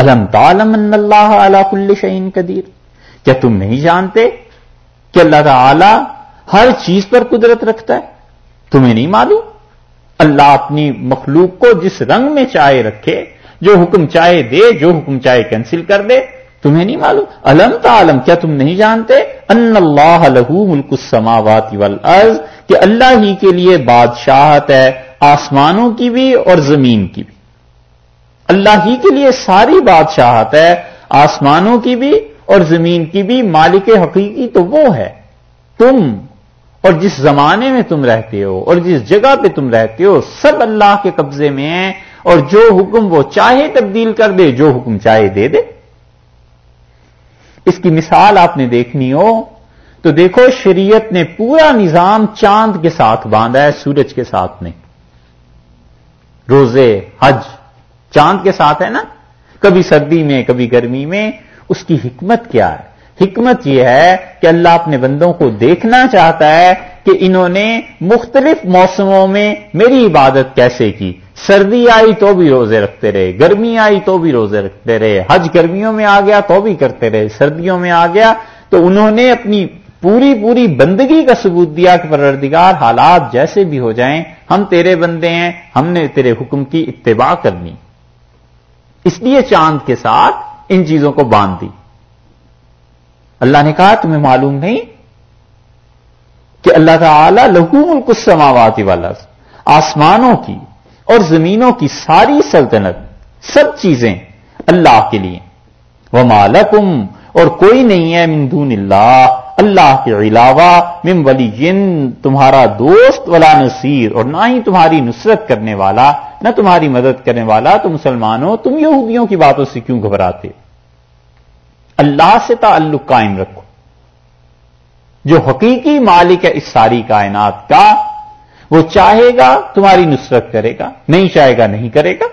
الم تعلم ان اللہ علی کل شعین قدیر؟ کیا تم نہیں جانتے کہ اللہ تعالی ہر چیز پر قدرت رکھتا ہے؟ تمہیں نہیں معلوم؟ اللہ اپنی مخلوق کو جس رنگ میں چاہے رکھے، جو حکم چاہے دے، جو حکم چاہے کینسل کر دے، تمہیں نہیں معلوم؟ الم تعلم، کیا تم نہیں جانتے ان اللہ لہو ملک السماوات والارض، کہ اللہ ہی کے لیے بادشاہت ہے، آسمانوں کی بھی اور زمین کی بھی؟ اللہ ہی کے لیے ساری بادشاہت ہے، آسمانوں کی بھی اور زمین کی بھی، مالک حقیقی تو وہ ہے۔ تم اور جس زمانے میں تم رہتے ہو اور جس جگہ پہ تم رہتے ہو، سب اللہ کے قبضے میں ہے اور جو حکم وہ چاہے تبدیل کر دے، جو حکم چاہے دے دے۔ اس کی مثال آپ نے دیکھنی ہو تو دیکھو، شریعت نے پورا نظام چاند کے ساتھ باندھا ہے، سورج کے ساتھ نہیں۔ روزے، حج چاند کے ساتھ ہے نا؟ کبھی سردی میں، کبھی گرمی میں۔ اس کی حکمت کیا ہے؟ حکمت یہ ہے کہ اللہ اپنے بندوں کو دیکھنا چاہتا ہے کہ انہوں نے مختلف موسموں میں میری عبادت کیسے کی۔ سردی آئی تو بھی روزے رکھتے رہے، گرمی آئی تو بھی روزے رکھتے رہے، حج گرمیوں میں آ گیا تو بھی کرتے رہے، سردیوں میں آ گیا تو انہوں نے اپنی پوری پوری بندگی کا ثبوت دیا کہ پروردگار حالات جیسے بھی ہو جائیں، ہم تیرے بندے ہیں، ہم نے تیرے حکم کی اتباع کرنی۔ اس لیے چاند کے ساتھ ان چیزوں کو باندھ دی اللہ نے کہا، تمہیں معلوم نہیں کہ اللہ تعالی لہو ملک السماوات والا آسمانوں کی اور زمینوں کی ساری سلطنت، سب چیزیں اللہ کے لیے وہ مالکم اور کوئی نہیں ہے من دون اللہ۔ اللہ کے علاوہ من ولی جن تمہارا دوست ولا نصیر اور نہ ہی تمہاری نصرت کرنے والا، نہ تمہاری مدد کرنے والا تو مسلمانوں، تم یہودیوں کی باتوں سے کیوں گھبراتے؟ اللہ سے تعلق قائم رکھو۔ جو حقیقی مالک ہے اس ساری کائنات کا، وہ چاہے گا تمہاری نصرت کرے گا، نہیں چاہے گا نہیں کرے گا۔